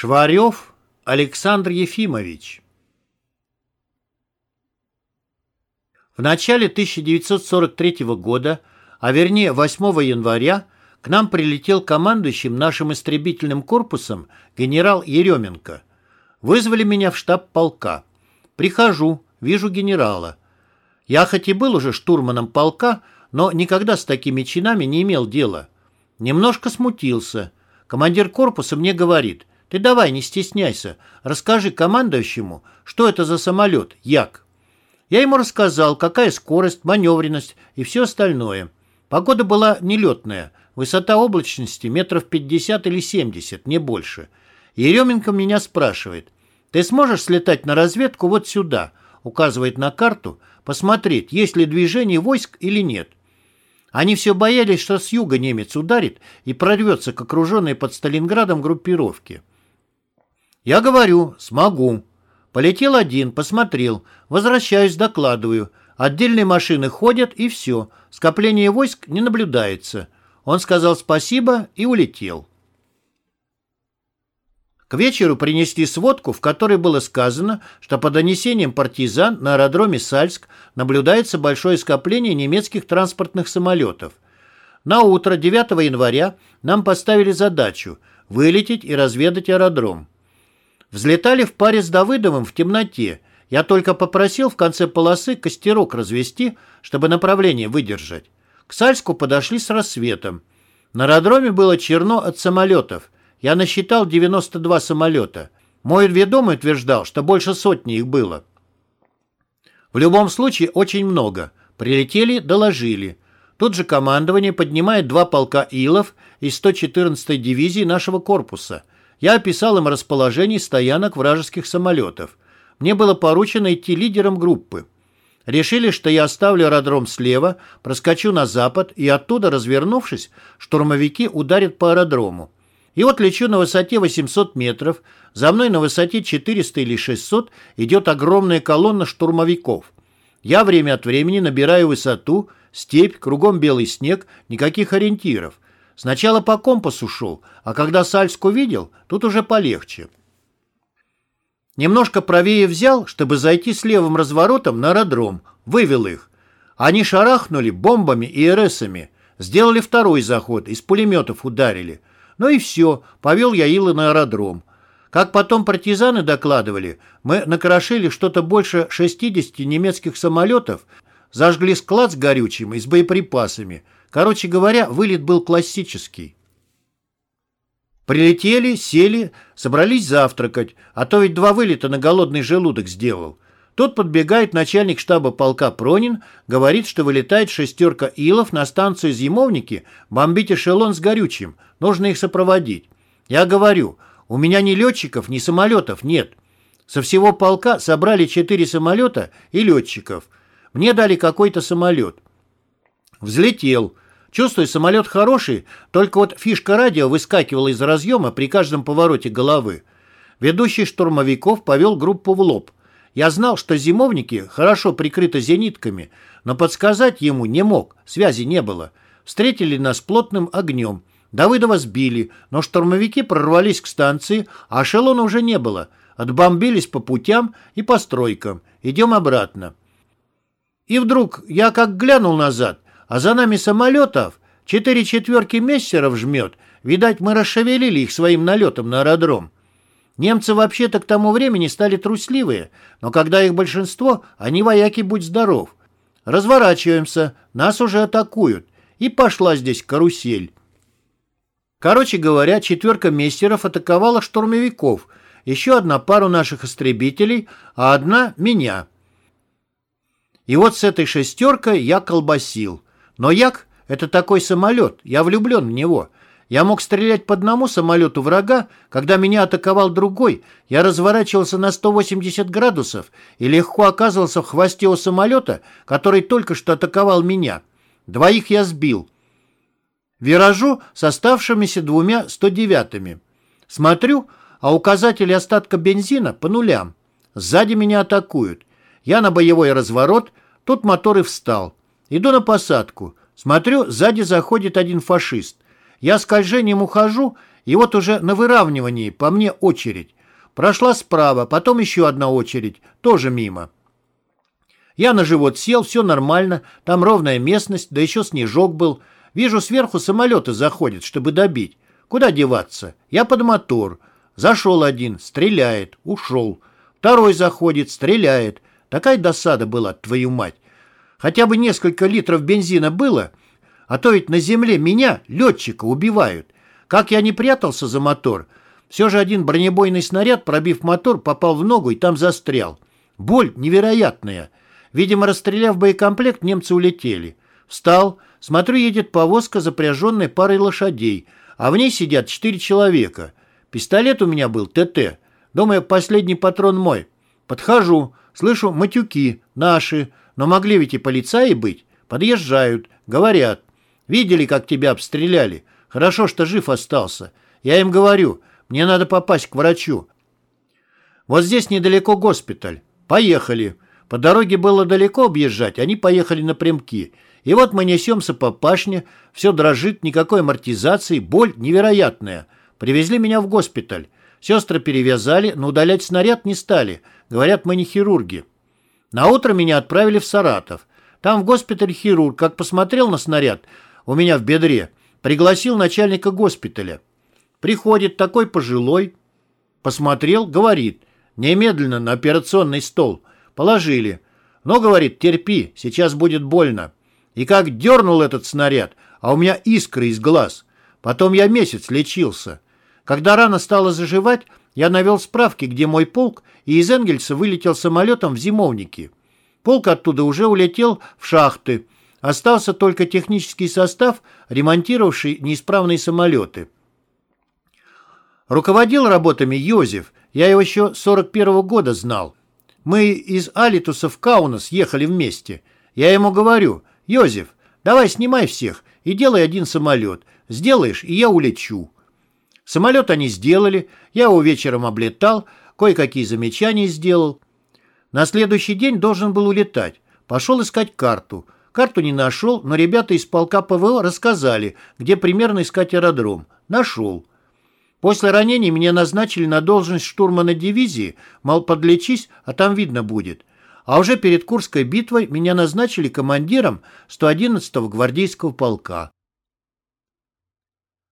Шварев Александр Ефимович В начале 1943 года, а вернее 8 января, к нам прилетел командующим нашим истребительным корпусом генерал Еременко. Вызвали меня в штаб полка. Прихожу, вижу генерала. Я хоть и был уже штурманом полка, но никогда с такими чинами не имел дела. Немножко смутился. Командир корпуса мне говорит, ты давай, не стесняйся, расскажи командующему, что это за самолет, Як. Я ему рассказал, какая скорость, маневренность и все остальное. Погода была нелетная, высота облачности метров 50 или 70, не больше. Еременко меня спрашивает, ты сможешь слетать на разведку вот сюда, указывает на карту, посмотреть, есть ли движение войск или нет. Они все боялись, что с юга немец ударит и прорвется к окруженной под Сталинградом группировке. Я говорю, смогу. Полетел один, посмотрел, возвращаюсь, докладываю. Отдельные машины ходят и все, скопление войск не наблюдается. Он сказал спасибо и улетел. К вечеру принесли сводку, в которой было сказано, что по донесениям партизан на аэродроме Сальск наблюдается большое скопление немецких транспортных самолетов. На утро 9 января нам поставили задачу вылететь и разведать аэродром. Взлетали в паре с Давыдовым в темноте. Я только попросил в конце полосы костерок развести, чтобы направление выдержать. К Сальску подошли с рассветом. На аэродроме было черно от самолетов – я насчитал 92 самолета. Мой ведомый утверждал, что больше сотни их было. В любом случае, очень много. Прилетели, доложили. Тут же командование поднимает два полка Илов из 114-й дивизии нашего корпуса. Я описал им расположение стоянок вражеских самолетов. Мне было поручено идти лидером группы. Решили, что я оставлю аэродром слева, проскочу на запад и оттуда, развернувшись, штурмовики ударят по аэродрому. И вот лечу на высоте 800 метров, за мной на высоте 400 или 600 идет огромная колонна штурмовиков. Я время от времени набираю высоту, степь, кругом белый снег, никаких ориентиров. Сначала по компасу шел, а когда Сальск увидел, тут уже полегче. Немножко правее взял, чтобы зайти с левым разворотом на аэродром, вывел их. Они шарахнули бомбами и РСами, сделали второй заход, из пулеметов ударили – ну и все, повел я Илы на аэродром. Как потом партизаны докладывали, мы накрошили что-то больше 60 немецких самолетов, зажгли склад с горючим и с боеприпасами. Короче говоря, вылет был классический. Прилетели, сели, собрались завтракать, а то ведь два вылета на голодный желудок сделал. Тут подбегает начальник штаба полка Пронин, говорит, что вылетает шестерка Илов на станцию Зимовники бомбить эшелон с горючим. Нужно их сопроводить. Я говорю, у меня ни летчиков, ни самолетов нет. Со всего полка собрали четыре самолета и летчиков. Мне дали какой-то самолет. Взлетел. Чувствую, самолет хороший, только вот фишка радио выскакивала из разъема при каждом повороте головы. Ведущий штурмовиков повел группу в лоб. Я знал, что зимовники хорошо прикрыты зенитками, но подсказать ему не мог, связи не было. Встретили нас плотным огнем. Давыдова сбили, но штурмовики прорвались к станции, а эшелона уже не было. Отбомбились по путям и по стройкам. Идем обратно. И вдруг я как глянул назад, а за нами самолетов четыре четверки мессеров жмет. Видать, мы расшевелили их своим налетом на аэродром. Немцы вообще-то к тому времени стали трусливые, но когда их большинство, они вояки будь здоров. Разворачиваемся, нас уже атакуют. И пошла здесь карусель. Короче говоря, четверка мессеров атаковала штурмовиков, еще одна пару наших истребителей, а одна — меня. И вот с этой шестеркой я колбасил. Но Як — это такой самолет, я влюблен в него — я мог стрелять по одному самолету врага, когда меня атаковал другой, я разворачивался на 180 градусов и легко оказывался в хвосте у самолета, который только что атаковал меня. Двоих я сбил. Виражу с оставшимися двумя 109-ми. Смотрю, а указатели остатка бензина по нулям. Сзади меня атакуют. Я на боевой разворот, тут мотор и встал. Иду на посадку. Смотрю, сзади заходит один фашист. Я скольжением ухожу, И вот уже на выравнивании по мне очередь. Прошла справа, потом еще одна очередь, тоже мимо. Я на живот сел, все нормально, там ровная местность, да еще снежок был. Вижу, сверху самолеты заходят, чтобы добить. Куда деваться? Я под мотор. Зашел один, стреляет, ушел. Второй заходит, стреляет. Такая досада была, твою мать. Хотя бы несколько литров бензина было, а то ведь на земле меня, летчика, убивают. Как я не прятался за мотор, все же один бронебойный снаряд, пробив мотор, попал в ногу и там застрял. Боль невероятная. Видимо, расстреляв боекомплект, немцы улетели. Встал, смотрю, едет повозка, запряженная парой лошадей, а в ней сидят четыре человека. Пистолет у меня был ТТ. Думаю, последний патрон мой. Подхожу, слышу матюки, наши, но могли ведь и полицаи быть. Подъезжают, говорят. Видели, как тебя обстреляли? Хорошо, что жив остался. Я им говорю, мне надо попасть к врачу. Вот здесь недалеко госпиталь. Поехали. По дороге было далеко объезжать, они поехали напрямки. И вот мы несемся по пашне, все дрожит, никакой амортизации, боль невероятная. Привезли меня в госпиталь. Сестры перевязали, но удалять снаряд не стали. Говорят, мы не хирурги. На утро меня отправили в Саратов. Там в госпитале хирург, как посмотрел на снаряд у меня в бедре, пригласил начальника госпиталя. Приходит такой пожилой, посмотрел, говорит, немедленно на операционный стол. Положили. Но, говорит, терпи, сейчас будет больно. И как дернул этот снаряд, а у меня искры из глаз. Потом я месяц лечился. Когда рана стала заживать, я навел справки, где мой полк, и из Энгельса вылетел самолетом в зимовники. Полк оттуда уже улетел в шахты. Остался только технический состав, ремонтировавший неисправные самолеты. Руководил работами Йозеф, я его еще 41 -го года знал. Мы из Алитуса в Каунас ехали вместе. Я ему говорю, Йозеф, давай снимай всех и делай один самолет. Сделаешь, и я улечу. Самолет они сделали, я его вечером облетал, кое-какие замечания сделал. На следующий день должен был улетать. Пошел искать карту. Карту не нашел, но ребята из полка ПВО рассказали, где примерно искать аэродром. Нашел. После ранения меня назначили на должность штурмана дивизии, мол, подлечись, а там видно будет. А уже перед Курской битвой меня назначили командиром 111-го гвардейского полка.